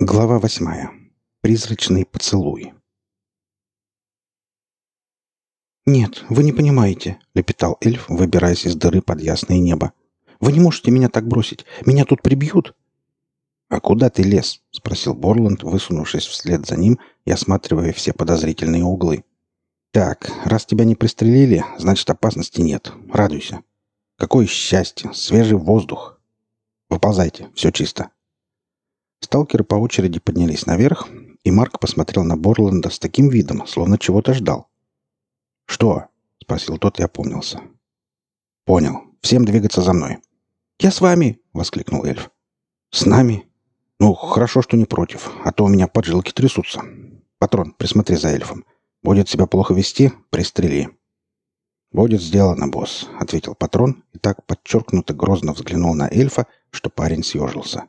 Глава восьмая. Призрачный поцелуй. «Нет, вы не понимаете», — лепетал эльф, выбираясь из дыры под ясное небо. «Вы не можете меня так бросить. Меня тут прибьют». «А куда ты лез?» — спросил Борланд, высунувшись вслед за ним и осматривая все подозрительные углы. «Так, раз тебя не пристрелили, значит опасности нет. Радуйся. Какое счастье! Свежий воздух! Выползайте, все чисто». Сталкеры по очереди поднялись наверх, и Марк посмотрел на Борланда с таким видом, словно чего-то ждал. «Что?» — спросил тот и опомнился. «Понял. Всем двигаться за мной». «Я с вами!» — воскликнул эльф. «С нами? Ну, хорошо, что не против, а то у меня поджилки трясутся. Патрон, присмотри за эльфом. Будет себя плохо вести — пристрели». «Будет сделано, босс», — ответил патрон и так подчеркнуто грозно взглянул на эльфа, что парень съежился.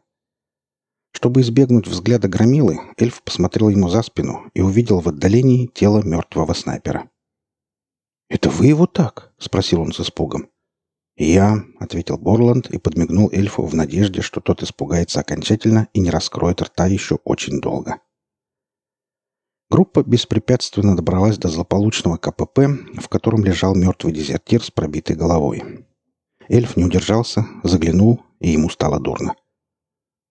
Чтобы избегнуть взгляда громилы, эльф посмотрел ему за спину и увидел в отдалении тело мертвого снайпера. «Это вы его так?» — спросил он с испугом. «Я», — ответил Борланд и подмигнул эльфу в надежде, что тот испугается окончательно и не раскроет рта еще очень долго. Группа беспрепятственно добралась до злополучного КПП, в котором лежал мертвый дезертир с пробитой головой. Эльф не удержался, заглянул, и ему стало дурно.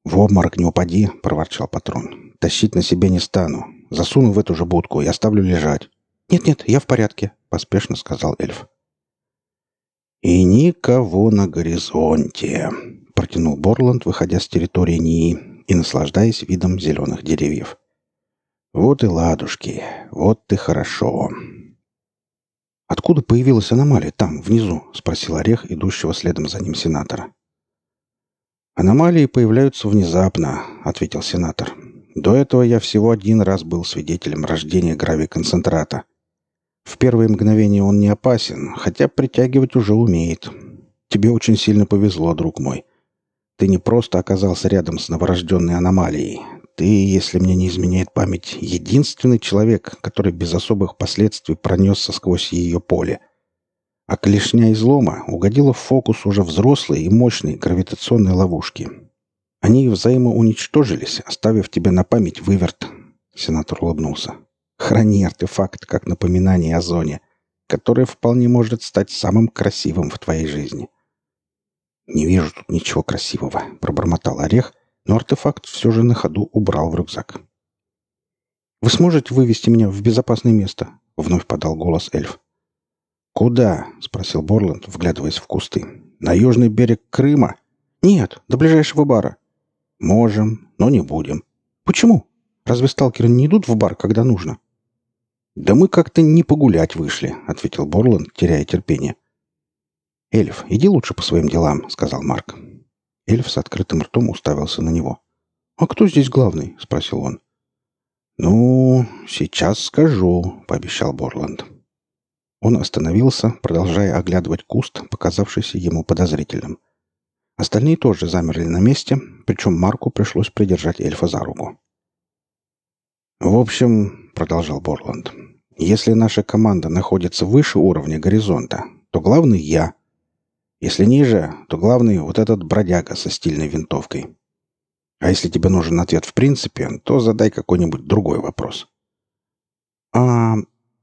«В обморок не упади», — проворчал патрон. «Тащить на себе не стану. Засуну в эту же будку и оставлю лежать». «Нет-нет, я в порядке», — поспешно сказал эльф. «И никого на горизонте», — протянул Борланд, выходя с территории НИИ и наслаждаясь видом зеленых деревьев. «Вот и ладушки, вот и хорошо». «Откуда появилась аномалия там, внизу?» — спросил Орех, идущего следом за ним сенатора. «Аномалии появляются внезапно», — ответил сенатор. «До этого я всего один раз был свидетелем рождения гравиконцентрата. В первые мгновения он не опасен, хотя притягивать уже умеет. Тебе очень сильно повезло, друг мой. Ты не просто оказался рядом с новорожденной аномалией. Ты, если мне не изменяет память, единственный человек, который без особых последствий пронесся сквозь ее поле — а клешня излома угодила в фокус уже взрослой и мощной гравитационной ловушки. Они взаимоуничтожились, оставив тебе на память выверт. Сенатор улыбнулся. Храни артефакт как напоминание о зоне, которое вполне может стать самым красивым в твоей жизни. «Не вижу тут ничего красивого», — пробормотал Орех, но артефакт все же на ходу убрал в рюкзак. «Вы сможете вывести меня в безопасное место?» — вновь подал голос эльф. «Куда?» — спросил Борланд, вглядываясь в кусты. «На южный берег Крыма?» «Нет, до ближайшего бара». «Можем, но не будем». «Почему? Разве сталкеры не идут в бар, когда нужно?» «Да мы как-то не погулять вышли», — ответил Борланд, теряя терпение. «Эльф, иди лучше по своим делам», — сказал Марк. Эльф с открытым ртом уставился на него. «А кто здесь главный?» — спросил он. «Ну, сейчас скажу», — пообещал Борланд. Он остановился, продолжая оглядывать куст, показавшийся ему подозрительным. Остальные тоже замерли на месте, причем Марку пришлось придержать эльфа за руку. «В общем», — продолжал Борланд, — «если наша команда находится выше уровня горизонта, то главный я. Если ниже, то главный вот этот бродяга со стильной винтовкой. А если тебе нужен ответ в принципе, то задай какой-нибудь другой вопрос». «А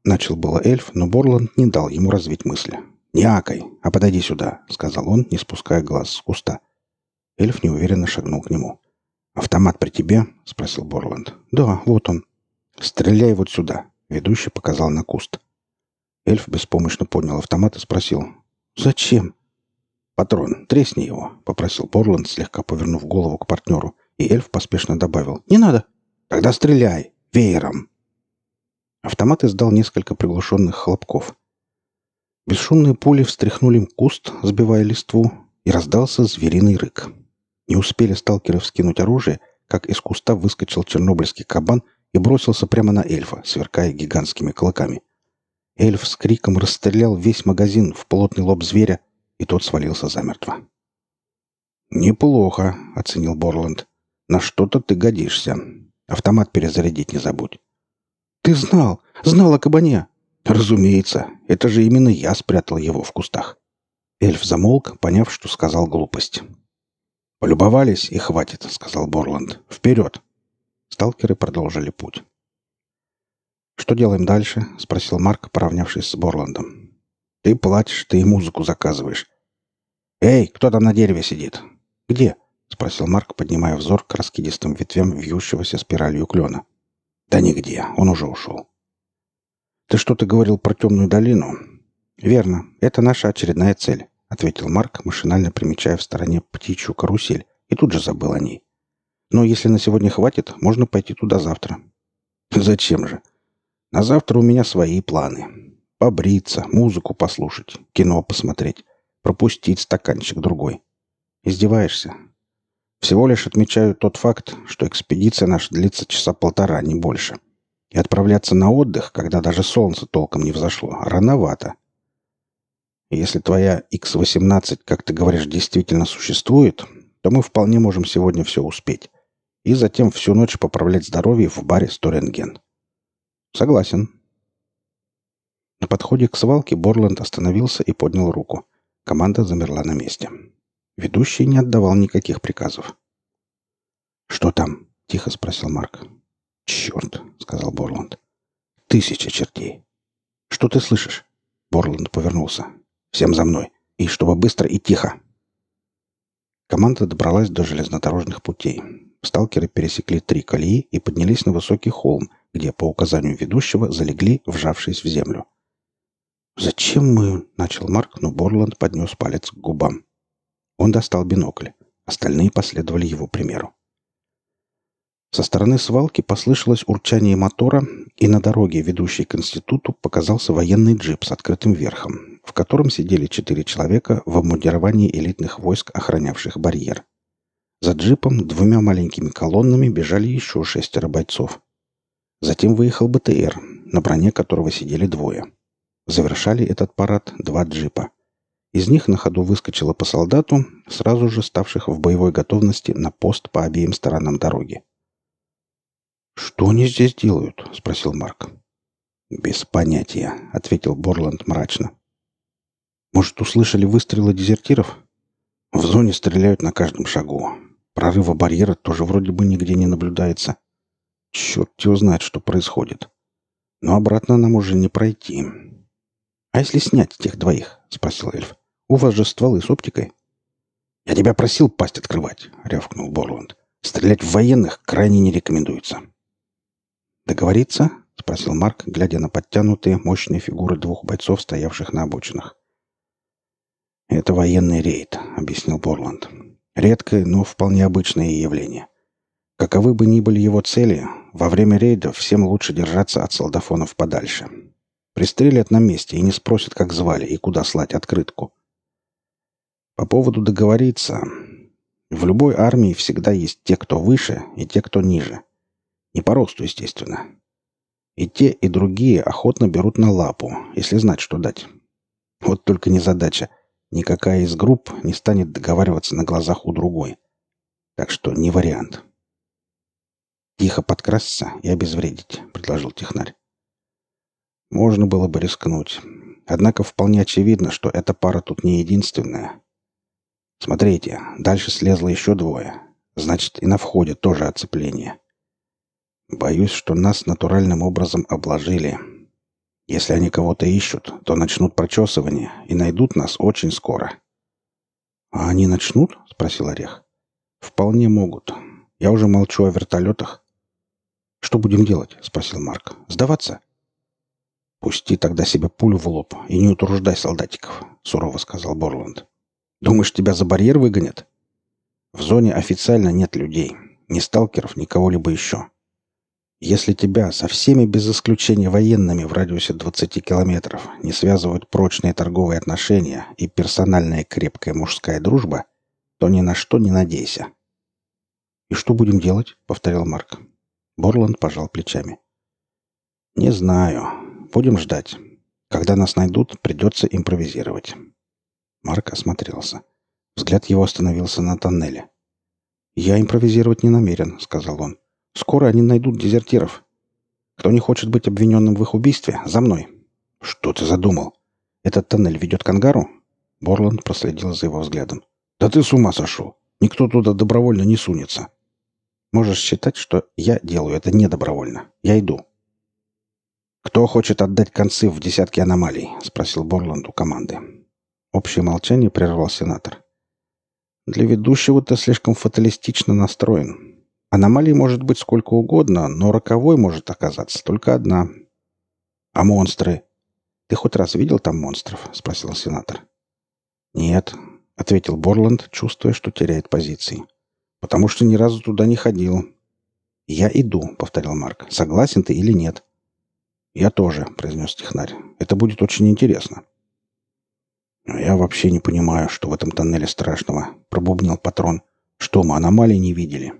Начал было эльф, но Борланд не дал ему развить мысли. «Не акай, а подойди сюда», — сказал он, не спуская глаз с куста. Эльф неуверенно шагнул к нему. «Автомат при тебе?» — спросил Борланд. «Да, вот он». «Стреляй вот сюда», — ведущий показал на куст. Эльф беспомощно поднял автомат и спросил. «Зачем?» «Патрон, тресни его», — попросил Борланд, слегка повернув голову к партнеру, и эльф поспешно добавил. «Не надо». «Тогда стреляй! Веером!» Автомат издал несколько приглушенных хлопков. Бесшумные пули встряхнули куст, сбивая листву, и раздался звериный рык. Не успели сталкеры вскинуть оружие, как из куста выскочил чернобыльский кабан и бросился прямо на эльфа, сверкая гигантскими клыками. Эльф с криком расстрелял весь магазин в плотный лоб зверя, и тот свалился замертво. «Неплохо», — оценил Борланд. «На что-то ты годишься. Автомат перезарядить не забудь». «Ты знал! Знал о кабане!» «Разумеется, это же именно я спрятал его в кустах». Эльф замолк, поняв, что сказал глупость. «Полюбовались, и хватит», — сказал Борланд. «Вперед!» Сталкеры продолжили путь. «Что делаем дальше?» — спросил Марк, поравнявшись с Борландом. «Ты платишь, ты и музыку заказываешь». «Эй, кто там на дереве сидит?» «Где?» — спросил Марк, поднимая взор к раскидистым ветвям вьющегося спиралью клена. «Да нигде, он уже ушел». «Ты что-то говорил про темную долину?» «Верно, это наша очередная цель», — ответил Марк, машинально примечая в стороне птичью карусель, и тут же забыл о ней. «Но если на сегодня хватит, можно пойти туда завтра». «Зачем же? На завтра у меня свои планы. Побриться, музыку послушать, кино посмотреть, пропустить стаканчик другой. Издеваешься? Всего лишь отмечаю тот факт, что экспедиция наша длится часа полтора, не больше. И отправляться на отдых, когда даже солнце толком не взошло, рановато. Если твоя X-18, как ты говоришь, действительно существует, то мы вполне можем сегодня все успеть. И затем всю ночь поправлять здоровье в баре Сторенген. Согласен. На подходе к свалке Борланд остановился и поднял руку. Команда замерла на месте. Ведущий не отдавал никаких приказов. «Что там?» — тихо спросил Марк. «Черт!» — сказал Борланд. «Тысяча чертей!» «Что ты слышишь?» Борланд повернулся. «Всем за мной! И чтобы быстро и тихо!» Команда добралась до железнодорожных путей. Сталкеры пересекли три колеи и поднялись на высокий холм, где, по указанию ведущего, залегли, вжавшись в землю. «Зачем мы?» — начал Марк, но Борланд поднес палец к губам. Он достал бинокль. Остальные последовали его примеру. Со стороны свалки послышалось урчание мотора, и на дороге, ведущей к институту, показался военный джип с открытым верхом, в котором сидели четыре человека в обмундировании элитных войск, охранявших барьер. За джипом двумя маленькими колоннами бежали еще шестеро бойцов. Затем выехал БТР, на броне которого сидели двое. Завершали этот парад два джипа. Из них на ходу выскочило по солдату, сразу же ставших в боевой готовности на пост по обеим сторонам дороги. «Что они здесь делают?» — спросил Марк. «Без понятия», — ответил Борланд мрачно. «Может, услышали выстрелы дезертиров?» «В зоне стреляют на каждом шагу. Прорыва барьера тоже вроде бы нигде не наблюдается. Черт его знает, что происходит. Но обратно нам уже не пройти. А если снять тех двоих? Спросил эльф. У вас же стволы с оптикой. Я тебя просил пасть открывать, рявкнул Борланд. Стрелять в военных крайне не рекомендуется. Договориться? Спросил Марк, глядя на подтянутые, мощные фигуры двух бойцов, стоявших на обочинах. «Это военный рейд», — объяснил Борланд. «Редкое, но вполне обычное явление. Каковы бы ни были его цели, во время рейда всем лучше держаться от солдафонов подальше. Пристрелят на месте и не спросят, как звали и куда слать открытку. По поводу договориться. В любой армии всегда есть те, кто выше, и те, кто ниже. Не по росту, естественно. И те, и другие охотно берут на лапу, если знать, что дать. Вот только не задача. Никакая из групп не станет договариваться на глазах у другой. Так что не вариант. «Тихо подкрасться и обезвредить», — предложил технарь. Можно было бы рискнуть. Однако вполне очевидно, что эта пара тут не единственная. Смотрите, дальше слезло еще двое. Значит, и на входе тоже оцепление. Боюсь, что нас натуральным образом обложили. Если они кого-то ищут, то начнут прочесывание и найдут нас очень скоро. «А они начнут?» — спросил Орех. «Вполне могут. Я уже молчу о вертолетах. «Что будем делать?» — спросил Марк. «Сдаваться?» «Пусти тогда себе пулю в лоб и не утруждай солдатиков», — сурово сказал Борланд. «Думаешь, тебя за барьер выгонят?» «В зоне официально нет людей. Ни сталкеров, ни кого-либо еще. Если тебя со всеми без исключения военными в радиусе 20 километров не связывают прочные торговые отношения и персональная крепкая мужская дружба, то ни на что не надейся». «И что будем делать?» — повторил Марк. Борланд пожал плечами. «Не знаю. Будем ждать. Когда нас найдут, придется импровизировать». Марк осмотрелся. Взгляд его остановился на тоннеле. «Я импровизировать не намерен», — сказал он. «Скоро они найдут дезертиров. Кто не хочет быть обвиненным в их убийстве, за мной». «Что ты задумал? Этот тоннель ведет к ангару?» Борланд проследил за его взглядом. «Да ты с ума сошел! Никто туда добровольно не сунется!» Можешь считать, что я делаю это недобровольно. Я иду». «Кто хочет отдать концы в десятки аномалий?» — спросил Борланд у команды. Общее молчание прервал сенатор. «Для ведущего ты слишком фаталистично настроен. Аномалий может быть сколько угодно, но роковой может оказаться только одна. А монстры? Ты хоть раз видел там монстров?» — спросил сенатор. «Нет», — ответил Борланд, чувствуя, что теряет позиции. «Потому что ни разу туда не ходил». «Я иду», — повторил Марк. «Согласен ты или нет?» «Я тоже», — произнес технарь. «Это будет очень интересно». «А «Я вообще не понимаю, что в этом тоннеле страшного», — пробубнил патрон. «Что мы аномалий не видели?»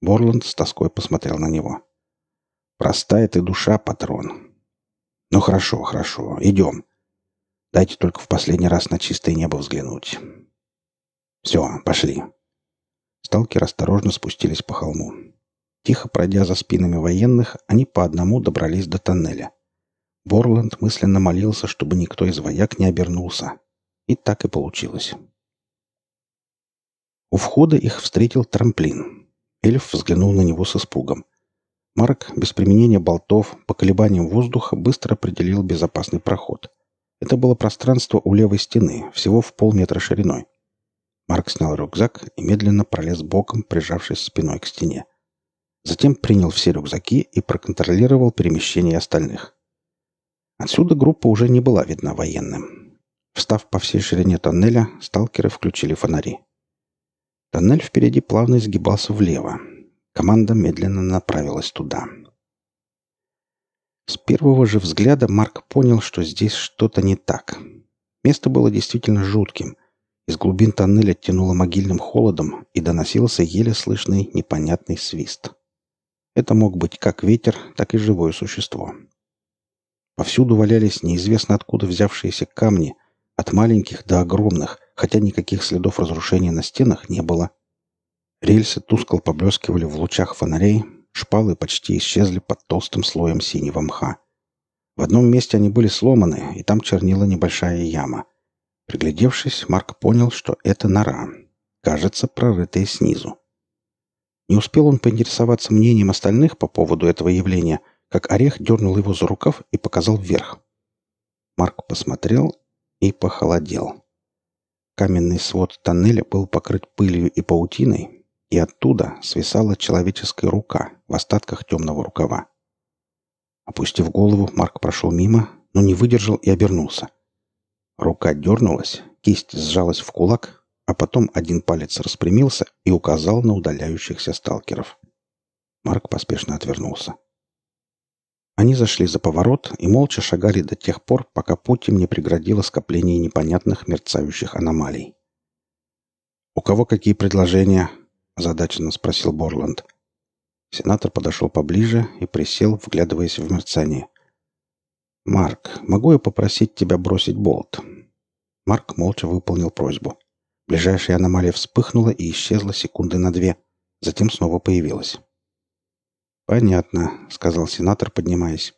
Борланд с тоской посмотрел на него. «Простая ты душа, патрон». «Ну хорошо, хорошо, идем. Дайте только в последний раз на чистое небо взглянуть». «Все, пошли». Сталкеры осторожно спустились по холму. Тихо пройдя за спинами военных, они по одному добрались до тоннеля. Борланд мысленно молился, чтобы никто из вояк не обернулся. И так и получилось. У входа их встретил трамплин. Эльф взглянул на него с испугом. Марк, без применения болтов, по колебаниям воздуха, быстро определил безопасный проход. Это было пространство у левой стены, всего в полметра шириной. Марк снял рюкзак и медленно пролез боком, прижавшись спиной к стене. Затем принял все рюкзаки и проконтролировал перемещение остальных. Отсюда группа уже не была видна военным. Встав по всей ширине тоннеля, сталкеры включили фонари. Тоннель впереди плавно изгибался влево. Команда медленно направилась туда. С первого же взгляда Марк понял, что здесь что-то не так. Место было действительно жутким. Из глубин тоннеля тянуло могильным холодом и доносился еле слышный непонятный свист. Это мог быть как ветер, так и живое существо. Повсюду валялись неизвестно откуда взявшиеся камни, от маленьких до огромных, хотя никаких следов разрушения на стенах не было. Рельсы тускло поблескивали в лучах фонарей, шпалы почти исчезли под толстым слоем синего мха. В одном месте они были сломаны, и там чернила небольшая яма. Приглядевшись, Марк понял, что это нора, кажется, прорытая снизу. Не успел он поинтересоваться мнением остальных по поводу этого явления, как Орех дернул его за рукав и показал вверх. Марк посмотрел и похолодел. Каменный свод тоннеля был покрыт пылью и паутиной, и оттуда свисала человеческая рука в остатках темного рукава. Опустив голову, Марк прошел мимо, но не выдержал и обернулся. Рука дернулась, кисть сжалась в кулак, а потом один палец распрямился и указал на удаляющихся сталкеров. Марк поспешно отвернулся. Они зашли за поворот и молча шагали до тех пор, пока путь им не преградило скопление непонятных мерцающих аномалий. «У кого какие предложения?» – озадаченно спросил Борланд. Сенатор подошел поближе и присел, вглядываясь в мерцание. «Марк, могу я попросить тебя бросить болт?» Марк молча выполнил просьбу. Ближайшая аномалия вспыхнула и исчезла секунды на две. Затем снова появилась. «Понятно», — сказал сенатор, поднимаясь.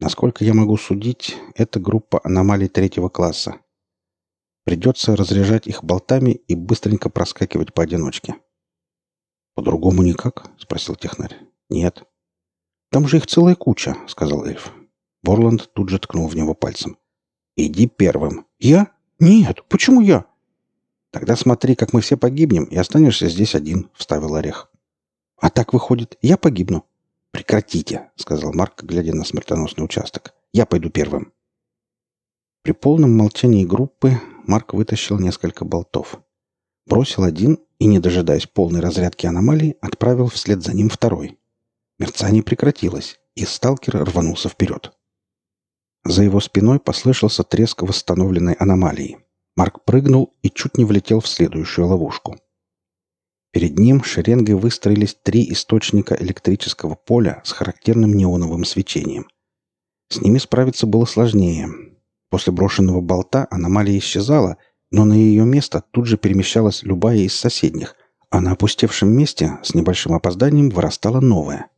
«Насколько я могу судить, это группа аномалий третьего класса. Придется разряжать их болтами и быстренько проскакивать поодиночке». «По-другому никак?» — спросил технарь. «Нет». «Там же их целая куча», — сказал эльф. Борланд тут же ткнул в него пальцем. «Иди первым». «Я? Нет, почему я?» «Тогда смотри, как мы все погибнем, и останешься здесь один», — вставил Орех. «А так выходит, я погибну». «Прекратите», — сказал Марк, глядя на смертоносный участок. «Я пойду первым». При полном молчании группы Марк вытащил несколько болтов. Бросил один и, не дожидаясь полной разрядки аномалий, отправил вслед за ним второй. Мерцание прекратилось, и сталкер рванулся вперед. За его спиной послышался треск восстановленной аномалии. Марк прыгнул и чуть не влетел в следующую ловушку. Перед ним шеренгой выстроились три источника электрического поля с характерным неоновым свечением. С ними справиться было сложнее. После брошенного болта аномалия исчезала, но на ее место тут же перемещалась любая из соседних, а на опустевшем месте с небольшим опозданием вырастала новая.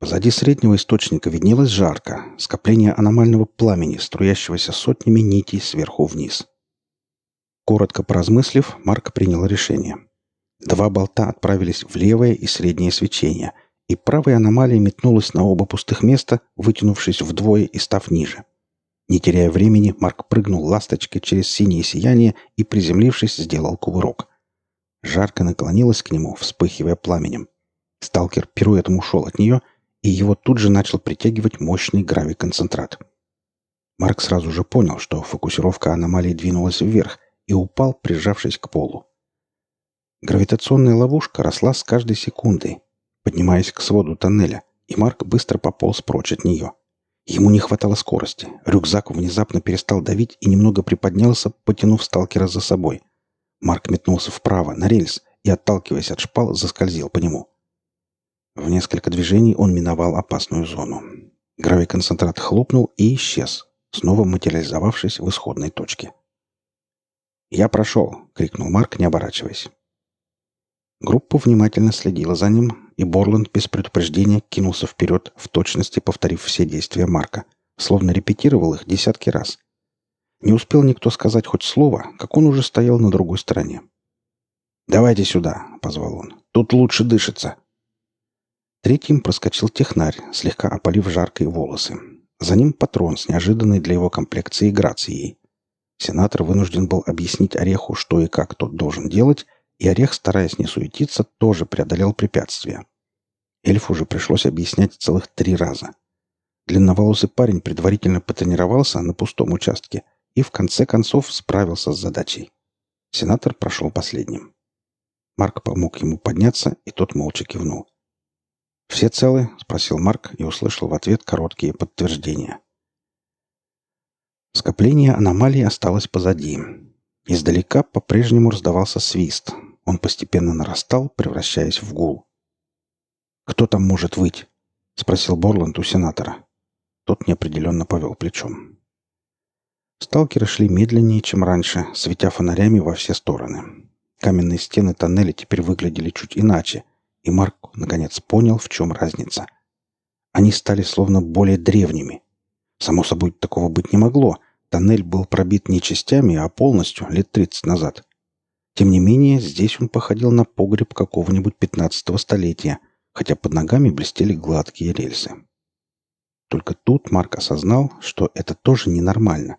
Позади среднего источника виднелась жарко, скопление аномального пламени, струящегося сотнями нитей сверху вниз. Коротко поразмыслив, Марк принял решение. Два болта отправились в левое и среднее свечение, и правая аномалия метнулась на оба пустых места, вытянувшись вдвое и став ниже. Не теряя времени, Марк прыгнул ласточкой через синее сияние и, приземлившись, сделал кувырок. Жарко наклонилась к нему, вспыхивая пламенем. Сталкер пируэтом ушел от нее, и его тут же начал притягивать мощный гравиконцентрат. Марк сразу же понял, что фокусировка аномалии двинулась вверх, и упал, прижавшись к полу. Гравитационная ловушка росла с каждой секундой, поднимаясь к своду тоннеля, и Марк быстро пополз прочь от нее. Ему не хватало скорости. Рюкзак внезапно перестал давить и немного приподнялся, потянув сталкера за собой. Марк метнулся вправо, на рельс, и, отталкиваясь от шпал, заскользил по нему. В несколько движений он миновал опасную зону. Гравиконцентрат хлопнул и исчез, снова материализовавшись в исходной точке. «Я прошел!» — крикнул Марк, не оборачиваясь. Группа внимательно следила за ним, и Борланд без предупреждения кинулся вперед, в точности повторив все действия Марка, словно репетировал их десятки раз. Не успел никто сказать хоть слово, как он уже стоял на другой стороне. «Давайте сюда», — позвал он. «Тут лучше дышится». Третьим проскочил технарь, слегка опалив жаркие волосы. За ним патрон с неожиданной для его комплекции грацией. Сенатор вынужден был объяснить Ореху, что и как тот должен делать, и Орех, стараясь не суетиться, тоже преодолел препятствия. Эльфу уже пришлось объяснять целых три раза. Длинноволосый парень предварительно потренировался на пустом участке и в конце концов справился с задачей. Сенатор прошел последним. Марк помог ему подняться, и тот молча кивнул. «Все целы?» — спросил Марк и услышал в ответ короткие подтверждения. Скопление аномалий осталось позади. Издалека по-прежнему раздавался свист. Он постепенно нарастал, превращаясь в гул. «Кто там может выть?» — спросил Борланд у сенатора. Тот неопределенно повел плечом. Сталкеры шли медленнее, чем раньше, светя фонарями во все стороны. Каменные стены тоннеля теперь выглядели чуть иначе, и Марк наконец понял, в чем разница. Они стали словно более древними. Само собой, такого быть не могло. Тоннель был пробит не частями, а полностью, лет 30 назад. Тем не менее, здесь он походил на погреб какого-нибудь 15-го столетия, хотя под ногами блестели гладкие рельсы. Только тут Марк осознал, что это тоже ненормально.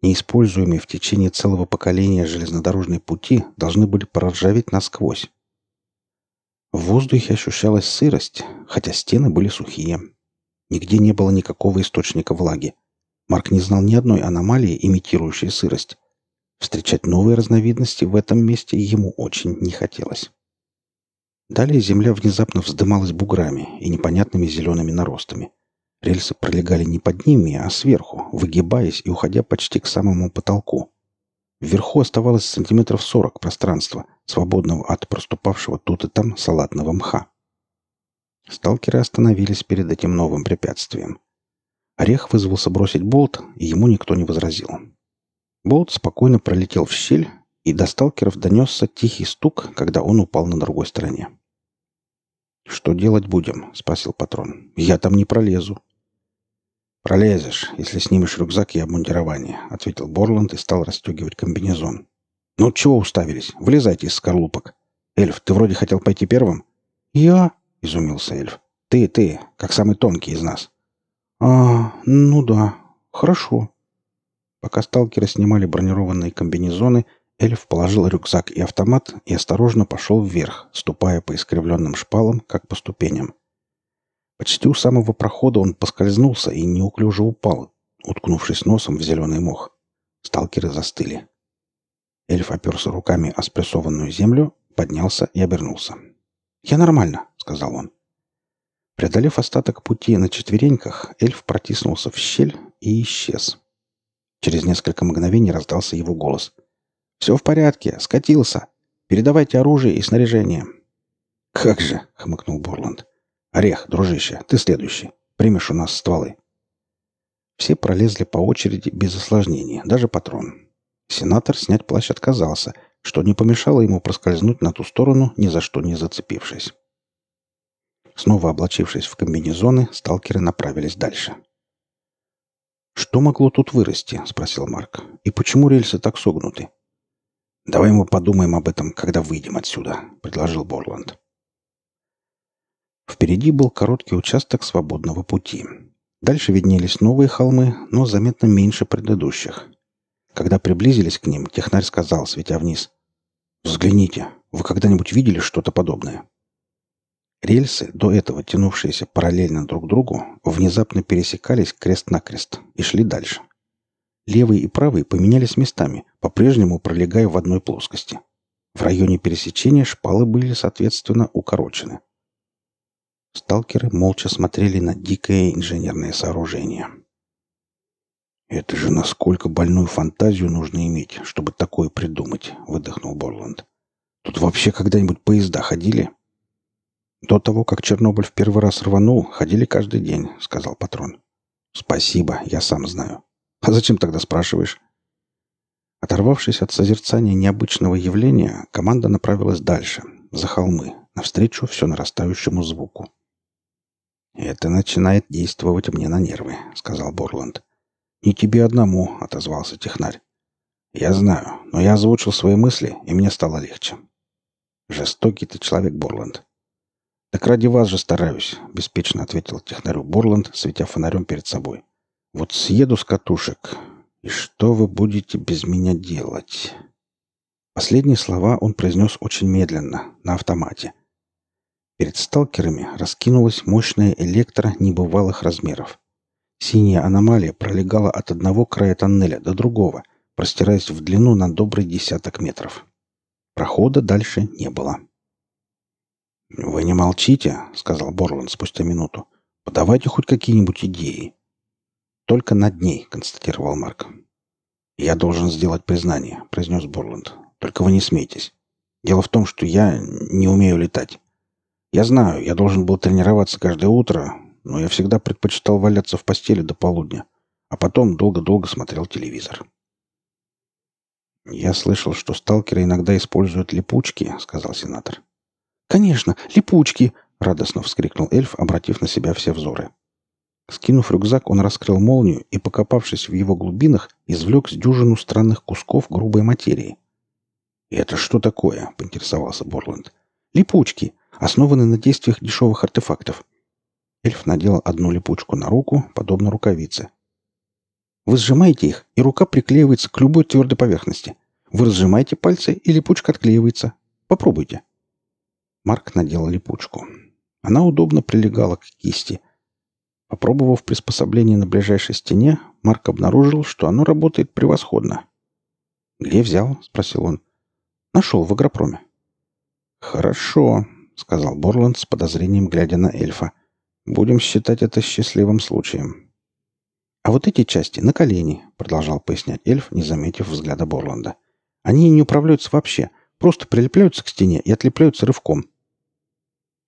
Неиспользуемые в течение целого поколения железнодорожные пути должны были проржаветь насквозь. В воздухе ощущалась сырость, хотя стены были сухие. Нигде не было никакого источника влаги. Марк не знал ни одной аномалии, имитирующей сырость. Встречать новые разновидности в этом месте ему очень не хотелось. Далее земля внезапно вздымалась буграми и непонятными зелеными наростами. Рельсы пролегали не под ними, а сверху, выгибаясь и уходя почти к самому потолку. Вверху оставалось сантиметров сорок пространства, свободного от проступавшего тут и там салатного мха. Сталкеры остановились перед этим новым препятствием. Орех вызвался бросить болт, и ему никто не возразил. Болт спокойно пролетел в щель, и до сталкеров донесся тихий стук, когда он упал на другой стороне. «Что делать будем?» — спросил патрон. «Я там не пролезу». «Пролезешь, если снимешь рюкзак и обмундирование», — ответил Борланд и стал расстегивать комбинезон. «Ну, чего уставились? Вылезайте из скорлупок. Эльф, ты вроде хотел пойти первым?» «Я?» — изумился эльф. «Ты, ты, как самый тонкий из нас». «А, ну да, хорошо». Пока сталкеры снимали бронированные комбинезоны, эльф положил рюкзак и автомат и осторожно пошел вверх, ступая по искривленным шпалам, как по ступеням. Почти у самого прохода он поскользнулся и неуклюже упал, уткнувшись носом в зеленый мох. Сталкеры застыли. Эльф оперся руками о спрессованную землю, поднялся и обернулся. «Я нормально», — сказал он. Преодолев остаток пути на четвереньках, эльф протиснулся в щель и исчез. Через несколько мгновений раздался его голос. «Все в порядке, скатился. Передавайте оружие и снаряжение». «Как же!» — хмыкнул Борланд. «Орех, дружище, ты следующий. Примешь у нас стволы». Все пролезли по очереди без осложнений, даже патрон. Сенатор снять плащ отказался, что не помешало ему проскользнуть на ту сторону, ни за что не зацепившись. Снова облачившись в комбинезоны, сталкеры направились дальше. «Что могло тут вырасти?» — спросил Марк. «И почему рельсы так согнуты?» «Давай мы подумаем об этом, когда выйдем отсюда», — предложил Борланд. Впереди был короткий участок свободного пути. Дальше виднелись новые холмы, но заметно меньше предыдущих. Когда приблизились к ним, технарь сказал, светя вниз. «Взгляните, вы когда-нибудь видели что-то подобное?» Рельсы, до этого тянувшиеся параллельно друг другу, внезапно пересекались крест-накрест и шли дальше. Левый и правый поменялись местами, по-прежнему пролегая в одной плоскости. В районе пересечения шпалы были, соответственно, укорочены. Сталкеры молча смотрели на дикое инженерное сооружение. «Это же насколько больную фантазию нужно иметь, чтобы такое придумать», — выдохнул Борланд. «Тут вообще когда-нибудь поезда ходили?» «До того, как Чернобыль в первый раз рванул, ходили каждый день», — сказал патрон. «Спасибо, я сам знаю. А зачем тогда спрашиваешь?» Оторвавшись от созерцания необычного явления, команда направилась дальше, за холмы, навстречу все нарастающему звуку. «Это начинает действовать мне на нервы», — сказал Борланд. «Не тебе одному», — отозвался технарь. «Я знаю, но я озвучил свои мысли, и мне стало легче». «Жестокий ты человек, Борланд». «Так ради вас же стараюсь», — беспечно ответил технарю Борланд, светя фонарем перед собой. «Вот съеду с катушек, и что вы будете без меня делать?» Последние слова он произнес очень медленно, на автомате. Перед сталкерами раскинулась мощная электро небывалых размеров. Синяя аномалия пролегала от одного края тоннеля до другого, простираясь в длину на добрый десяток метров. Прохода дальше не было. «Вы не молчите», — сказал Борланд спустя минуту. «Подавайте хоть какие-нибудь идеи». «Только над ней», — констатировал Марк. «Я должен сделать признание», — произнес Борланд. «Только вы не смейтесь. Дело в том, что я не умею летать. Я знаю, я должен был тренироваться каждое утро, но я всегда предпочитал валяться в постели до полудня, а потом долго-долго смотрел телевизор. «Я слышал, что сталкеры иногда используют липучки», — сказал сенатор. «Конечно, липучки!» — радостно вскрикнул эльф, обратив на себя все взоры. Скинув рюкзак, он раскрыл молнию и, покопавшись в его глубинах, извлек с дюжину странных кусков грубой материи. «Это что такое?» — поинтересовался Борланд. «Липучки основаны на действиях дешевых артефактов. Эльф надел одну липучку на руку, подобно рукавице. Вы сжимаете их, и рука приклеивается к любой твердой поверхности. Вы разжимаете пальцы, и липучка отклеивается. Попробуйте. Марк надел липучку. Она удобно прилегала к кисти. Попробовав приспособление на ближайшей стене, Марк обнаружил, что оно работает превосходно. «Где взял?» — спросил он. «Нашел в агропроме». «Хорошо», — сказал Борланд с подозрением, глядя на эльфа. «Будем считать это счастливым случаем». «А вот эти части на колени», — продолжал пояснять эльф, не заметив взгляда Борланда. «Они не управляются вообще, просто прилепляются к стене и отлепляются рывком».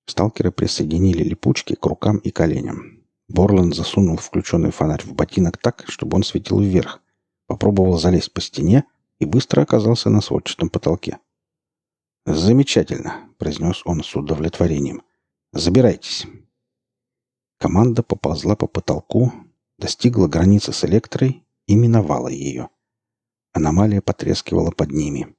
Сталкеры присоединили липучки к рукам и коленям. Борланд засунул включенный фонарь в ботинок так, чтобы он светил вверх, попробовал залезть по стене и быстро оказался на сводчатом потолке. «Замечательно», — произнес он с удовлетворением. «Забирайтесь». Команда поползла по потолку, достигла границы с электрой и миновала ее. Аномалия потрескивала под ними.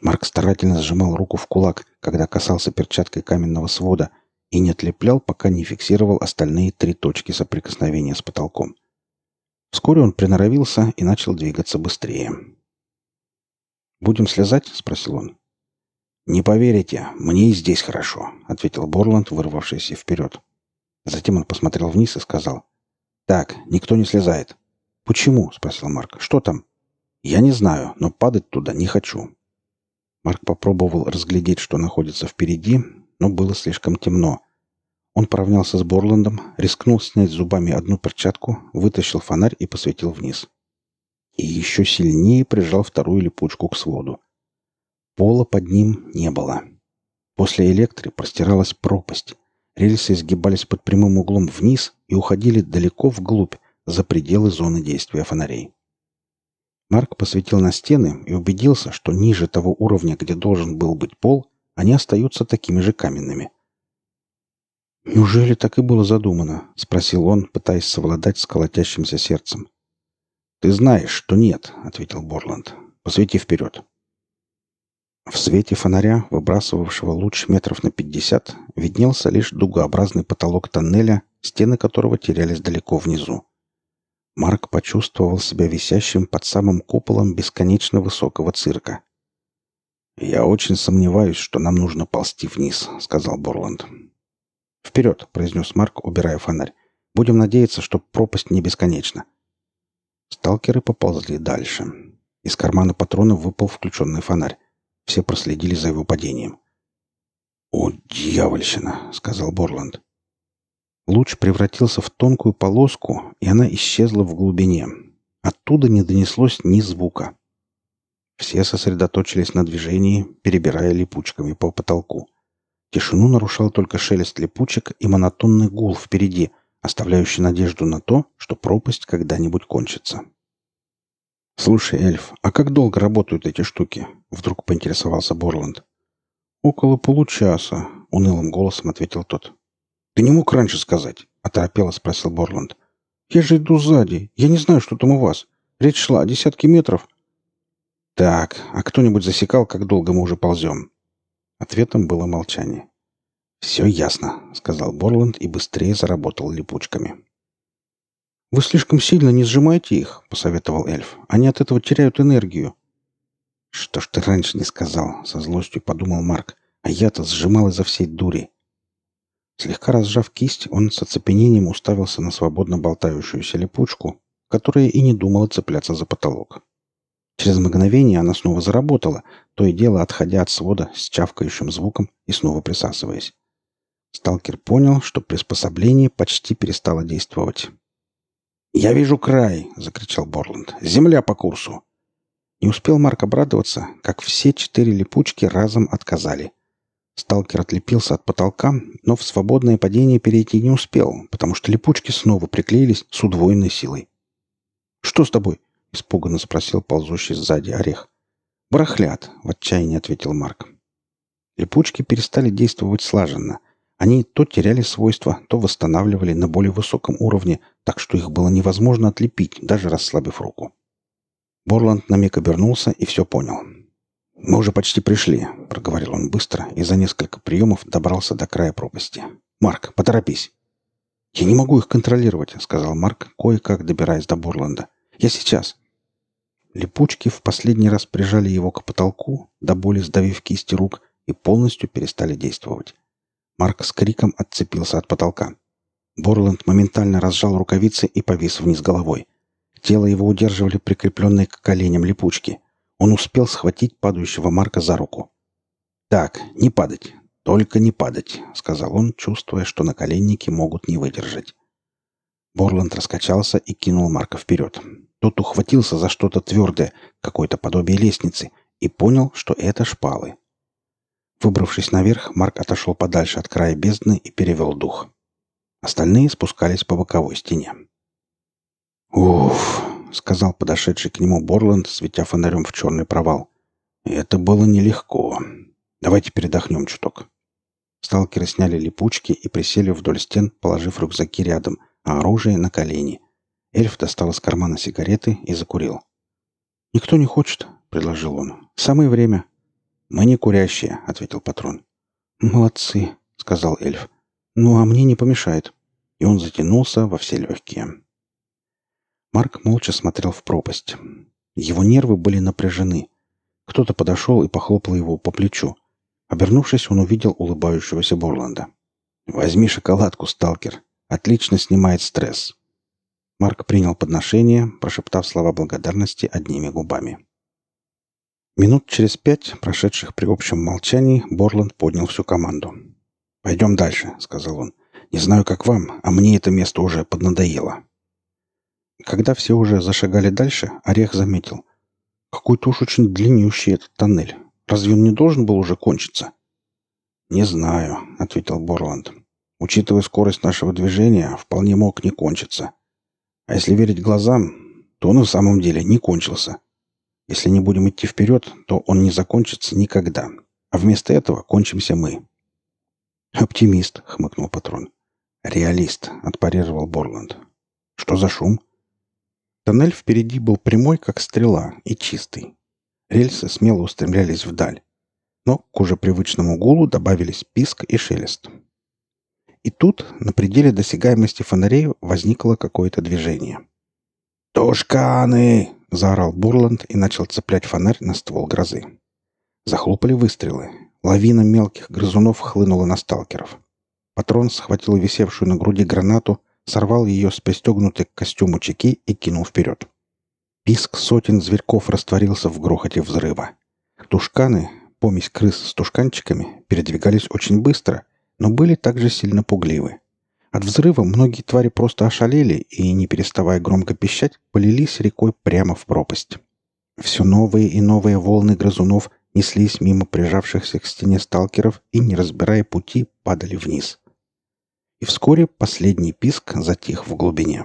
Марк старательно сжимал руку в кулак, когда касался перчаткой каменного свода, и не отлеплял, пока не фиксировал остальные три точки соприкосновения с потолком. Вскоре он приноровился и начал двигаться быстрее. «Будем слезать?» — спросил он. «Не поверите, мне и здесь хорошо», — ответил Борланд, вырвавшийся вперед. Затем он посмотрел вниз и сказал. «Так, никто не слезает». «Почему?» — спросил Марк. «Что там?» «Я не знаю, но падать туда не хочу». Марк попробовал разглядеть, что находится впереди, но было слишком темно. Он поравнялся с Борландом, рискнул снять зубами одну перчатку, вытащил фонарь и посветил вниз. И еще сильнее прижал вторую липучку к своду. Пола под ним не было. После электри простиралась пропасть. Рельсы изгибались под прямым углом вниз и уходили далеко вглубь, за пределы зоны действия фонарей. Марк посветил на стены и убедился, что ниже того уровня, где должен был быть пол, они остаются такими же каменными. «Неужели так и было задумано?» — спросил он, пытаясь совладать с колотящимся сердцем. «Ты знаешь, что нет», — ответил Борланд. «Посвети вперед». В свете фонаря, выбрасывавшего луч метров на пятьдесят, виднелся лишь дугообразный потолок тоннеля, стены которого терялись далеко внизу. Марк почувствовал себя висящим под самым куполом бесконечно высокого цирка. «Я очень сомневаюсь, что нам нужно ползти вниз», — сказал Борланд. «Вперед!» — произнес Марк, убирая фонарь. «Будем надеяться, что пропасть не бесконечна». Сталкеры поползли дальше. Из кармана патрона выпал включенный фонарь. Все проследили за его падением. «О, дьявольщина!» — сказал Борланд. Луч превратился в тонкую полоску, и она исчезла в глубине. Оттуда не донеслось ни звука. Все сосредоточились на движении, перебирая липучками по потолку. Тишину нарушал только шелест липучек и монотонный гул впереди, оставляющий надежду на то, что пропасть когда-нибудь кончится. «Слушай, эльф, а как долго работают эти штуки?» — вдруг поинтересовался Борланд. «Около получаса», — унылым голосом ответил тот. «Ты не мог раньше сказать?» — оторопело спросил Борланд. «Я же иду сзади. Я не знаю, что там у вас. Речь шла о десятке метров». «Так, а кто-нибудь засекал, как долго мы уже ползем?» Ответом было молчание. «Все ясно», — сказал Борланд и быстрее заработал липучками. «Вы слишком сильно не сжимайте их», — посоветовал эльф. «Они от этого теряют энергию». «Что ж ты раньше не сказал?» — со злостью подумал Марк. «А я-то сжимал изо всей дури». Слегка разжав кисть, он с оцепенением уставился на свободно болтающуюся липучку, которая и не думала цепляться за потолок. Через мгновение она снова заработала, то и дело отходя от свода с чавкающим звуком и снова присасываясь. Сталкер понял, что приспособление почти перестало действовать. «Я вижу край!» — закричал Борланд. «Земля по курсу!» Не успел Марк обрадоваться, как все четыре липучки разом отказали. Сталкер отлепился от потолка, но в свободное падение перейти не успел, потому что липучки снова приклеились с удвоенной силой. «Что с тобой?» — испуганно спросил ползущий сзади орех. «Барахлят», — в отчаянии ответил Марк. Липучки перестали действовать слаженно. Они то теряли свойства, то восстанавливали на более высоком уровне, так что их было невозможно отлепить, даже расслабив руку. Борланд на миг обернулся и все понял. «Мы уже почти пришли», — проговорил он быстро и за несколько приемов добрался до края пропасти. «Марк, поторопись». «Я не могу их контролировать», — сказал Марк, кое-как добираясь до Борланда. «Я сейчас». Липучки в последний раз прижали его к потолку, до боли сдавив кисти рук, и полностью перестали действовать. Марк с криком отцепился от потолка. Борланд моментально разжал рукавицы и повис вниз головой. Тело его удерживали прикрепленные к коленям липучки. Он успел схватить падающего Марка за руку. «Так, не падать. Только не падать», — сказал он, чувствуя, что наколенники могут не выдержать. Борланд раскачался и кинул Марка вперед. Тот ухватился за что-то твердое, какое-то подобие лестницы, и понял, что это шпалы. Выбравшись наверх, Марк отошел подальше от края бездны и перевел дух. Остальные спускались по боковой стене. «Уф!» — сказал подошедший к нему Борланд, светя фонарем в черный провал. «Это было нелегко. Давайте передохнем чуток». Сталкеры сняли липучки и присели вдоль стен, положив рюкзаки рядом, а оружие на колени. Эльф достал из кармана сигареты и закурил. «Никто не хочет», — предложил он. «Самое время. «Мы не курящие», — ответил патрон. «Молодцы», — сказал эльф. «Ну, а мне не помешает». И он затянулся во все легкие. Марк молча смотрел в пропасть. Его нервы были напряжены. Кто-то подошел и похлопал его по плечу. Обернувшись, он увидел улыбающегося Борланда. «Возьми шоколадку, сталкер. Отлично снимает стресс». Марк принял подношение, прошептав слова благодарности одними губами. Минут через пять, прошедших при общем молчании, Борланд поднял всю команду. «Пойдем дальше», — сказал он. «Не знаю, как вам, а мне это место уже поднадоело». Когда все уже зашагали дальше, Орех заметил. «Какой-то уж очень длиннющий этот тоннель. Разве он не должен был уже кончиться?» «Не знаю», — ответил Борланд. «Учитывая скорость нашего движения, вполне мог не кончиться. А если верить глазам, то он в самом деле не кончился». Если не будем идти вперед, то он не закончится никогда. А вместо этого кончимся мы. «Оптимист», — хмыкнул патрон. «Реалист», — отпарировал Борланд. «Что за шум?» Тоннель впереди был прямой, как стрела, и чистый. Рельсы смело устремлялись вдаль. но к уже привычному гулу добавились писк и шелест. И тут, на пределе досягаемости фонарей, возникло какое-то движение. «Тушканы!» — заорал Бурланд и начал цеплять фонарь на ствол грозы. Захлопали выстрелы. Лавина мелких грызунов хлынула на сталкеров. Патрон схватил висевшую на груди гранату, сорвал ее с пристегнутой к костюму чеки и кинул вперед. Писк сотен зверьков растворился в грохоте взрыва. Тушканы, помесь крыс с тушканчиками, передвигались очень быстро, но были также сильно пугливы. От взрыва многие твари просто ошалели и, не переставая громко пищать, полились рекой прямо в пропасть. Все новые и новые волны грызунов неслись мимо прижавшихся к стене сталкеров и, не разбирая пути, падали вниз. И вскоре последний писк затих в глубине.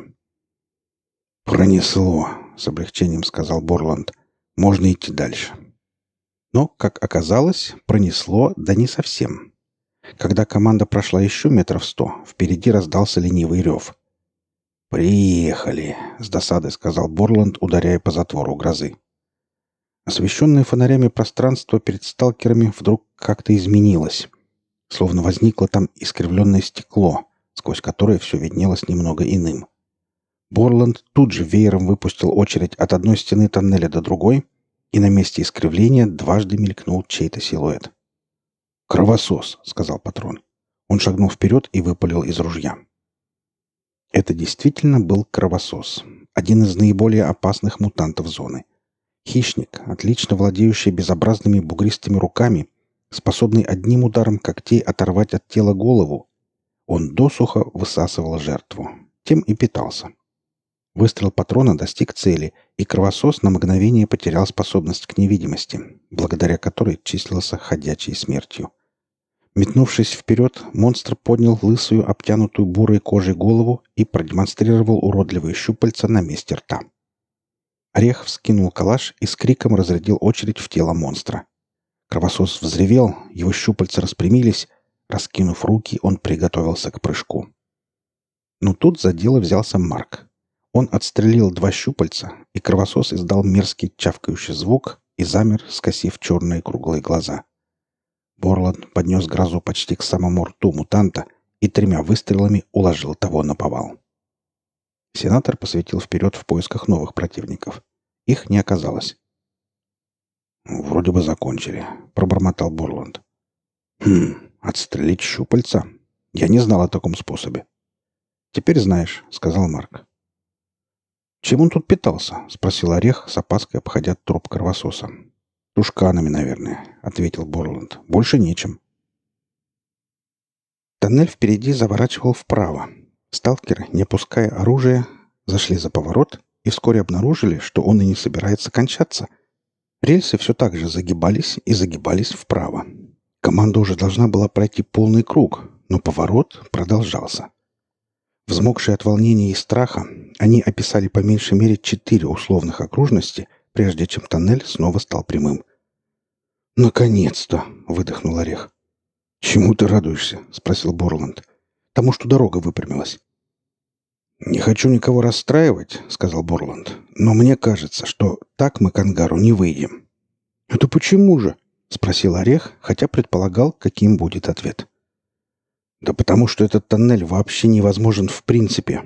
«Пронесло», — с облегчением сказал Борланд. «Можно идти дальше». Но, как оказалось, пронесло, да не совсем. Когда команда прошла еще метров сто, впереди раздался ленивый рев. «Приехали!» — с досадой сказал Борланд, ударяя по затвору грозы. Освещенное фонарями пространство перед сталкерами вдруг как-то изменилось. Словно возникло там искривленное стекло, сквозь которое все виднелось немного иным. Борланд тут же веером выпустил очередь от одной стены тоннеля до другой, и на месте искривления дважды мелькнул чей-то силуэт. «Кровосос», — сказал патрон. Он шагнул вперед и выпалил из ружья. Это действительно был кровосос, один из наиболее опасных мутантов зоны. Хищник, отлично владеющий безобразными бугристыми руками, способный одним ударом когтей оторвать от тела голову. Он досуха высасывал жертву. Тем и питался. Выстрел патрона достиг цели, и кровосос на мгновение потерял способность к невидимости, благодаря которой числился ходячей смертью. Метнувшись вперед, монстр поднял лысую, обтянутую бурой кожей голову и продемонстрировал уродливые щупальца на месте рта. Орех вскинул калаш и с криком разрядил очередь в тело монстра. Кровосос взревел, его щупальца распрямились. Раскинув руки, он приготовился к прыжку. Но тут за дело взялся Марк. Он отстрелил два щупальца, и кровосос издал мерзкий чавкающий звук и замер, скосив черные круглые глаза. Борланд поднес грозу почти к самому рту мутанта и тремя выстрелами уложил того на повал. Сенатор посветил вперед в поисках новых противников. Их не оказалось. «Вроде бы закончили», — пробормотал Борланд. «Хм, отстрелить щупальца? Я не знал о таком способе». «Теперь знаешь», — сказал Марк. «Чем он тут питался?» — спросил Орех, с опаской обходя труп кровососа. «Тушканами, наверное», — ответил Борланд. «Больше нечем». Тоннель впереди заворачивал вправо. Сталкеры, не опуская оружие, зашли за поворот и вскоре обнаружили, что он и не собирается кончаться. Рельсы все так же загибались и загибались вправо. Команда уже должна была пройти полный круг, но поворот продолжался. Взмокшие от волнения и страха, они описали по меньшей мере четыре условных окружности, прежде чем тоннель снова стал прямым. «Наконец-то!» — выдохнул Орех. «Чему ты радуешься?» — спросил Борланд. «Тому, что дорога выпрямилась». «Не хочу никого расстраивать», — сказал Борланд, «но мне кажется, что так мы к ангару не выйдем». «Это почему же?» — спросил Орех, хотя предполагал, каким будет ответ. Да потому что этот тоннель вообще невозможен в принципе.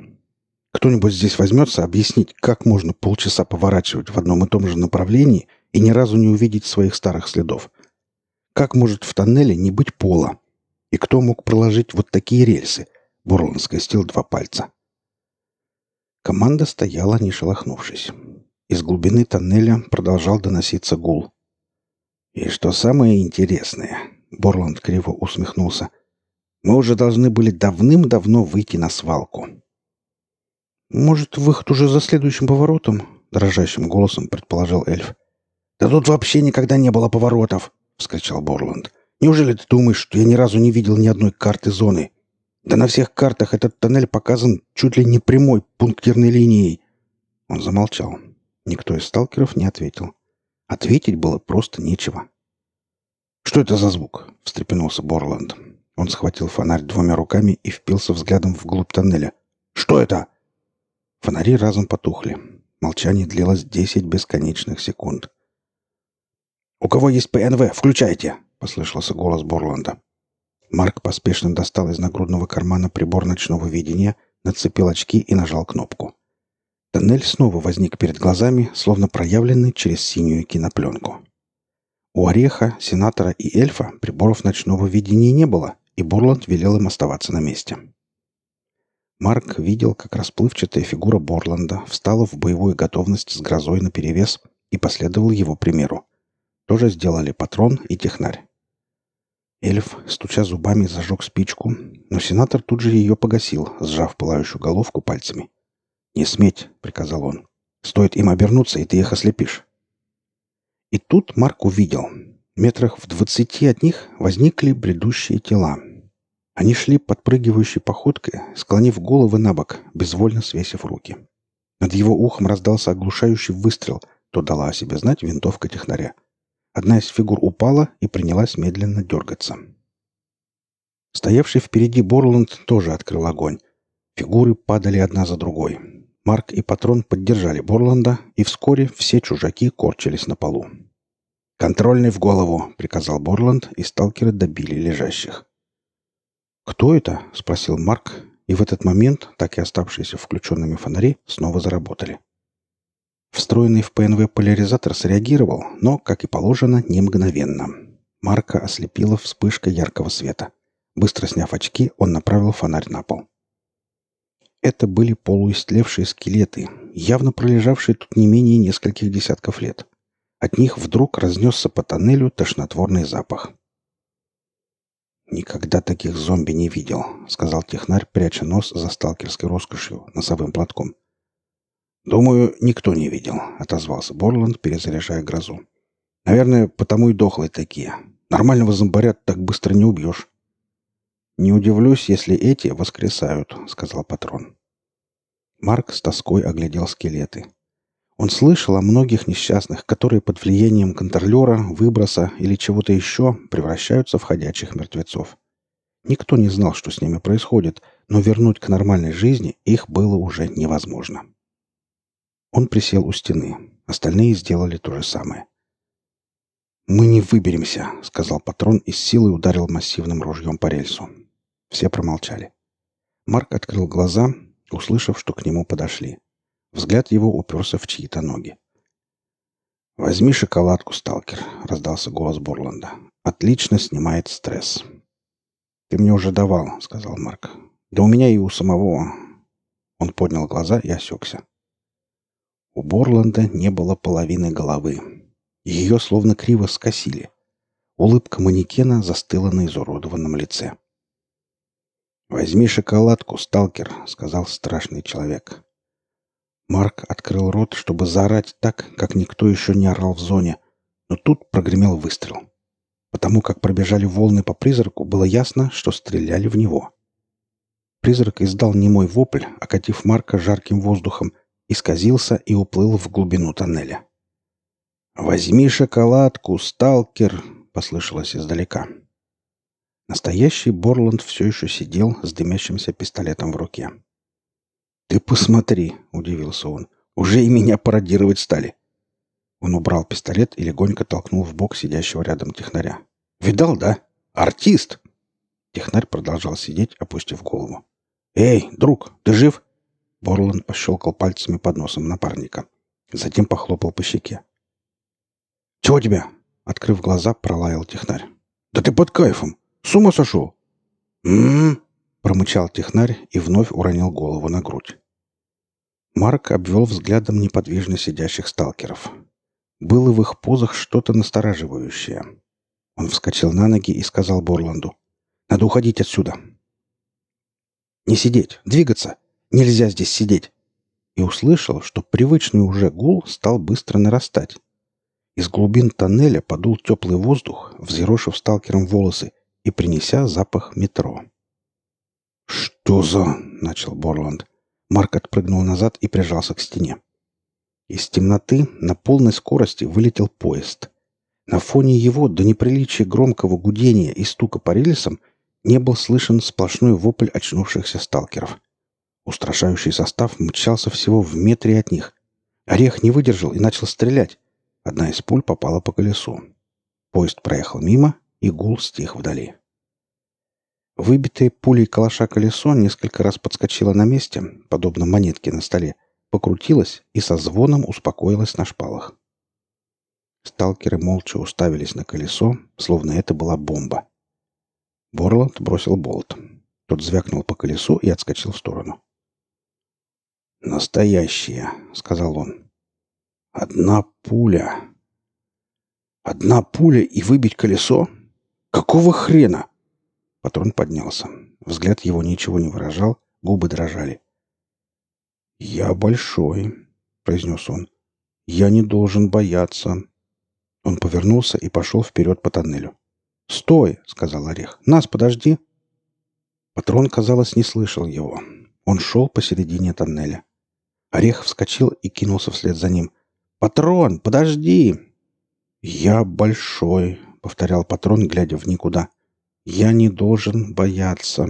Кто-нибудь здесь возьмется объяснить, как можно полчаса поворачивать в одном и том же направлении и ни разу не увидеть своих старых следов? Как может в тоннеле не быть пола? И кто мог проложить вот такие рельсы? Бурлан скостил два пальца. Команда стояла, не шелохнувшись. Из глубины тоннеля продолжал доноситься гул. «И что самое интересное...» — Борланд криво усмехнулся. Мы уже должны были давным-давно выйти на свалку. «Может, выход уже за следующим поворотом?» — дрожащим голосом предположил эльф. «Да тут вообще никогда не было поворотов!» — вскричал Борланд. «Неужели ты думаешь, что я ни разу не видел ни одной карты зоны? Да на всех картах этот тоннель показан чуть ли не прямой пунктирной линией!» Он замолчал. Никто из сталкеров не ответил. Ответить было просто нечего. «Что это за звук?» — встрепенулся Борланд. Он схватил фонарь двумя руками и впился взглядом вглубь тоннеля. «Что это?» Фонари разом потухли. Молчание длилось десять бесконечных секунд. «У кого есть ПНВ, включайте!» — послышался голос Борланда. Марк поспешно достал из нагрудного кармана прибор ночного видения, нацепил очки и нажал кнопку. Тоннель снова возник перед глазами, словно проявленный через синюю кинопленку. У Ореха, Сенатора и Эльфа приборов ночного видения не было, и Борланд велел им оставаться на месте. Марк видел, как расплывчатая фигура Борланда встала в боевую готовность с грозой наперевес и последовал его примеру. Тоже сделали патрон и технарь. Эльф, стуча зубами, зажег спичку, но сенатор тут же ее погасил, сжав пылающую головку пальцами. «Не сметь!» — приказал он. «Стоит им обернуться, и ты их ослепишь». И тут Марк увидел. Метрах в двадцати от них возникли бредущие тела. Они шли подпрыгивающей походкой, склонив головы на бок, безвольно свесив руки. Над его ухом раздался оглушающий выстрел, то дала о себе знать винтовка технаря. Одна из фигур упала и принялась медленно дергаться. Стоявший впереди Борланд тоже открыл огонь. Фигуры падали одна за другой. Марк и Патрон поддержали Борланда, и вскоре все чужаки корчились на полу. «Контрольный в голову!» — приказал Борланд, и сталкеры добили лежащих. «Кто это?» — спросил Марк, и в этот момент, так и оставшиеся включенными фонари, снова заработали. Встроенный в ПНВ поляризатор среагировал, но, как и положено, не мгновенно. Марка ослепила вспышка яркого света. Быстро сняв очки, он направил фонарь на пол. Это были полуистлевшие скелеты, явно пролежавшие тут не менее нескольких десятков лет. От них вдруг разнесся по тоннелю тошнотворный запах. «Никогда таких зомби не видел», — сказал технарь, пряча нос за сталкерской роскошью, носовым платком. «Думаю, никто не видел», — отозвался Борланд, перезаряжая грозу. «Наверное, потому и дохлые такие. Нормального зомбаря так быстро не убьешь». «Не удивлюсь, если эти воскресают», — сказал патрон. Марк с тоской оглядел скелеты. Он слышал о многих несчастных, которые под влиянием контролера, выброса или чего-то еще превращаются в ходячих мертвецов. Никто не знал, что с ними происходит, но вернуть к нормальной жизни их было уже невозможно. Он присел у стены. Остальные сделали то же самое. «Мы не выберемся», — сказал патрон и с силой ударил массивным ружьем по рельсу. Все промолчали. Марк открыл глаза, услышав, что к нему подошли. Взгляд его уперся в чьи-то ноги. «Возьми шоколадку, сталкер», — раздался голос Борланда. «Отлично снимает стресс». «Ты мне уже давал», — сказал Марк. «Да у меня и у самого...» Он поднял глаза и осекся. У Борланда не было половины головы. Ее словно криво скосили. Улыбка манекена застыла на изуродованном лице. «Возьми шоколадку, сталкер», — сказал страшный человек. Марк открыл рот, чтобы заорать так, как никто еще не орал в зоне, но тут прогремел выстрел. Потому как пробежали волны по призраку, было ясно, что стреляли в него. Призрак издал немой вопль, окатив Марка жарким воздухом, исказился и уплыл в глубину тоннеля. «Возьми шоколадку, сталкер!» — послышалось издалека. Настоящий Борланд все еще сидел с дымящимся пистолетом в руке. «Ты посмотри!» — удивился он. «Уже и меня пародировать стали!» Он убрал пистолет и легонько толкнул в бок сидящего рядом технаря. «Видал, да? Артист!» Технарь продолжал сидеть, опустив голову. «Эй, друг, ты жив?» Борланд пощелкал пальцами под носом напарника. Затем похлопал по щеке. «Чего тебя?» Открыв глаза, пролаял технарь. «Да ты под кайфом! С ума сошел!» «М-м-м!» промычал технарь и вновь уронил голову на грудь. Марк обвел взглядом неподвижно сидящих сталкеров. Было в их позах что-то настораживающее. Он вскочил на ноги и сказал Борланду. «Надо уходить отсюда». «Не сидеть, двигаться!» Нельзя здесь сидеть!» И услышал, что привычный уже гул стал быстро нарастать. Из глубин тоннеля подул теплый воздух, взъерошив сталкером волосы и принеся запах метро. «Что за...» — начал Борланд. Марк отпрыгнул назад и прижался к стене. Из темноты на полной скорости вылетел поезд. На фоне его до неприличия громкого гудения и стука по рельсам не был слышен сплошной вопль очнувшихся сталкеров. Устрашающий состав мчался всего в метре от них. Орех не выдержал и начал стрелять. Одна из пуль попала по колесу. Поезд проехал мимо, и гул стих вдали. Выбитое пулей калаша колесо несколько раз подскочило на месте, подобно монетке на столе, покрутилось и со звоном успокоилось на шпалах. Сталкеры молча уставились на колесо, словно это была бомба. Борланд бросил болт. Тот звякнул по колесу и отскочил в сторону. «Настоящие», — сказал он. «Одна пуля. Одна пуля и выбить колесо? Какого хрена?» Патрон поднялся. Взгляд его ничего не выражал, губы дрожали. «Я большой», — произнес он. «Я не должен бояться». Он повернулся и пошел вперед по тоннелю. «Стой!» — сказал Орех. «Нас подожди!» Патрон, казалось, не слышал его. Он шел посередине тоннеля. Орех вскочил и кинулся вслед за ним. «Патрон, подожди!» «Я большой», — повторял патрон, глядя в никуда. «Я не должен бояться».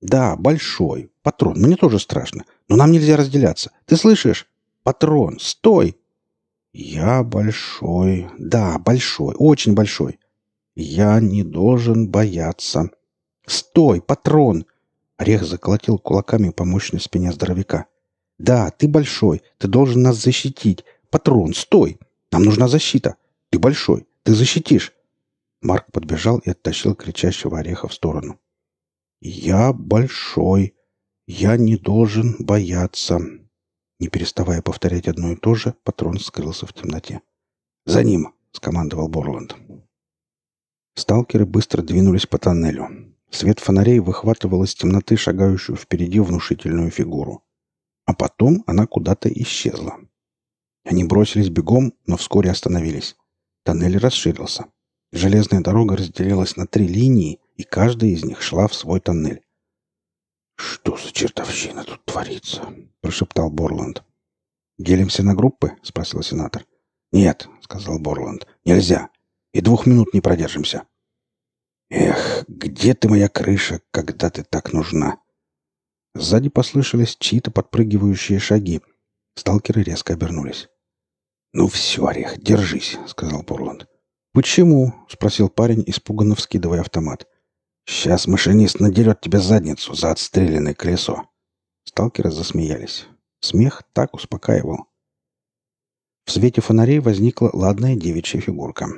«Да, большой. Патрон, мне тоже страшно. Но нам нельзя разделяться. Ты слышишь? Патрон, стой!» «Я большой. Да, большой. Очень большой. Я не должен бояться». «Стой, патрон!» Орех заколотил кулаками по мощной спине здоровяка. «Да, ты большой. Ты должен нас защитить. Патрон, стой! Нам нужна защита. Ты большой. Ты защитишь!» Марк подбежал и оттащил кричащего ореха в сторону. «Я большой. Я не должен бояться». Не переставая повторять одно и то же, патрон скрылся в темноте. «За ним!» — скомандовал Борланд. Сталкеры быстро двинулись по тоннелю. Свет фонарей выхватывал из темноты шагающую впереди внушительную фигуру. А потом она куда-то исчезла. Они бросились бегом, но вскоре остановились. Тоннель расширился. Железная дорога разделилась на три линии, и каждая из них шла в свой тоннель. «Что за чертовщина тут творится?» — прошептал Борланд. «Делимся на группы?» — спросил сенатор. «Нет», — сказал Борланд, — «нельзя. И двух минут не продержимся». «Эх, где ты, моя крыша, когда ты так нужна?» Сзади послышались чьи-то подпрыгивающие шаги. Сталкеры резко обернулись. «Ну все, Орех, держись», — сказал Борланд. «Почему?» — спросил парень, испуганно вскидывая автомат. «Сейчас машинист надерет тебе задницу за отстрелянное колесо». Сталкеры засмеялись. Смех так успокаивал. В свете фонарей возникла ладная девичья фигурка.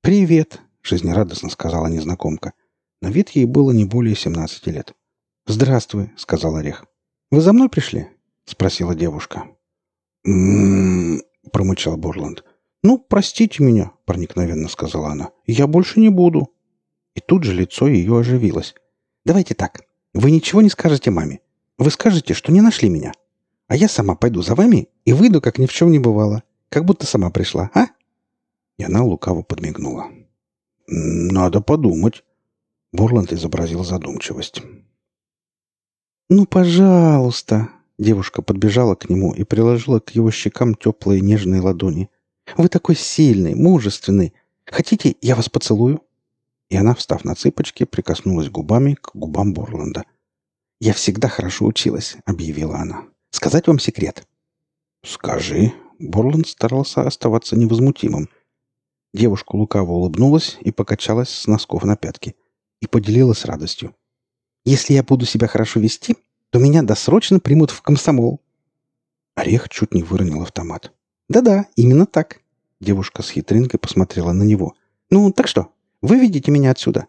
«Привет!» — жизнерадостно сказала незнакомка. На вид ей было не более семнадцати лет. «Здравствуй», — сказал Орех. «Вы за мной пришли?» — спросила девушка. «М-м-м», промычал Борланд. «Ну, простите меня», — проникновенно сказала она. «Я больше не буду». И тут же лицо ее оживилось. «Давайте так. Вы ничего не скажете маме. Вы скажете, что не нашли меня. А я сама пойду за вами и выйду, как ни в чем не бывало. Как будто сама пришла, а?» И она лукаво подмигнула. «Надо подумать». Борланд изобразил задумчивость. «Ну, пожалуйста!» Девушка подбежала к нему и приложила к его щекам теплые нежные ладони. «Вы такой сильный, мужественный. Хотите, я вас поцелую?» и она, встав на цыпочки, прикоснулась губами к губам Борланда. «Я всегда хорошо училась», — объявила она. «Сказать вам секрет?» «Скажи». Борланд старался оставаться невозмутимым. Девушка лукаво улыбнулась и покачалась с носков на пятки. И поделилась радостью. «Если я буду себя хорошо вести, то меня досрочно примут в комсомол». Орех чуть не выронил автомат. «Да-да, именно так». Девушка с хитринкой посмотрела на него. «Ну, так что, Выведите меня отсюда!»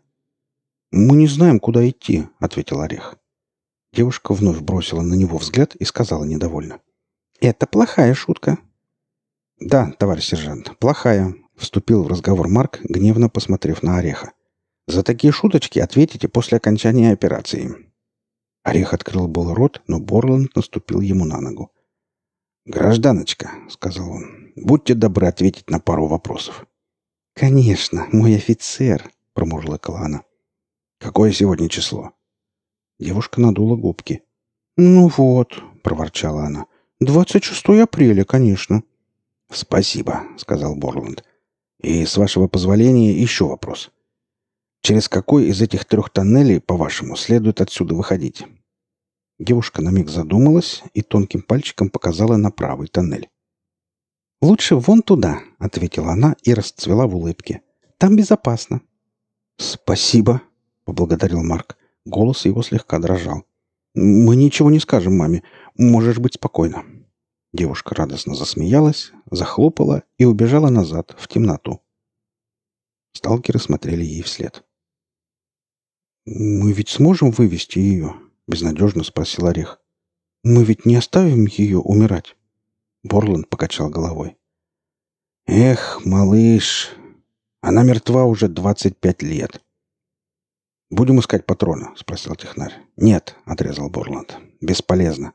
«Мы не знаем, куда идти», — ответил Орех. Девушка вновь бросила на него взгляд и сказала недовольно. «Это плохая шутка». «Да, товарищ сержант, плохая», — вступил в разговор Марк, гневно посмотрев на Ореха. «За такие шуточки ответите после окончания операции». Орех открыл был рот, но Борланд наступил ему на ногу. «Гражданочка», — сказал он, — «будьте добры ответить на пару вопросов». «Конечно, мой офицер», — промурлыкала она. «Какое сегодня число?» Девушка надула губки. «Ну вот», — проворчала она, — «двадцать шестое апреля, конечно». «Спасибо», — сказал Борланд. «И, с вашего позволения, еще вопрос. Через какой из этих трех тоннелей, по-вашему, следует отсюда выходить?» Девушка на миг задумалась и тонким пальчиком показала на правый тоннель. «Лучше вон туда», — ответила она и расцвела в улыбке. Там безопасно». «Спасибо», — поблагодарил Марк. Голос его слегка дрожал. «Мы ничего не скажем маме. Можешь быть спокойна». Девушка радостно засмеялась, захлопала и убежала назад, в темноту. Сталкеры смотрели ей вслед. «Мы ведь сможем вывести ее?» — безнадежно спросил Орех. «Мы ведь не оставим ее умирать?» Борланд покачал головой. «Эх, малыш, она мертва уже двадцать пять лет». «Будем искать патрона?» — спросил технарь. «Нет», — отрезал Борланд. «Бесполезно.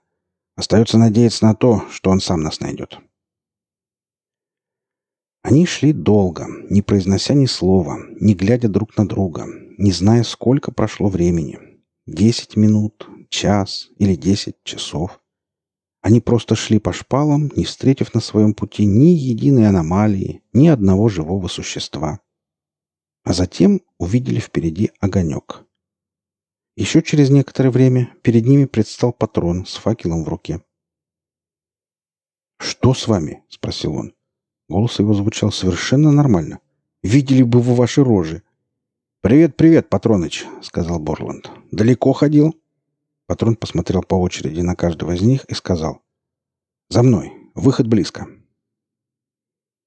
Остается надеяться на то, что он сам нас найдет». Они шли долго, не произнося ни слова, не глядя друг на друга, не зная, сколько прошло времени. Десять минут, час или десять часов. Они просто шли по шпалам, не встретив на своем пути ни единой аномалии, ни одного живого существа. А затем увидели впереди огонек. Еще через некоторое время перед ними предстал патрон с факелом в руке. «Что с вами?» — спросил он. Голос его звучал совершенно нормально. «Видели бы вы ваши рожи!» «Привет, привет, Патроныч!» — сказал Борланд. «Далеко ходил?» Патрон посмотрел по очереди на каждого из них и сказал. «За мной. Выход близко».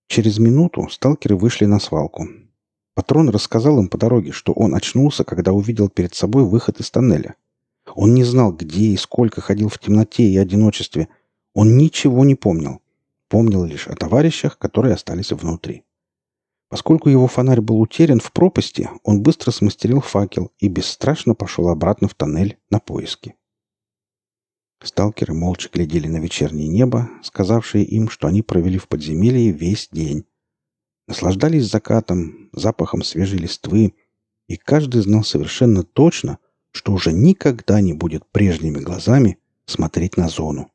Через минуту сталкеры вышли на свалку. Патрон рассказал им по дороге, что он очнулся, когда увидел перед собой выход из тоннеля. Он не знал, где и сколько ходил в темноте и одиночестве. Он ничего не помнил помнил лишь о товарищах, которые остались внутри. Поскольку его фонарь был утерян в пропасти, он быстро смастерил факел и бесстрашно пошел обратно в тоннель на поиски. Сталкеры молча глядели на вечернее небо, сказавшие им, что они провели в подземелье весь день. Наслаждались закатом, запахом свежей листвы, и каждый знал совершенно точно, что уже никогда не будет прежними глазами смотреть на зону.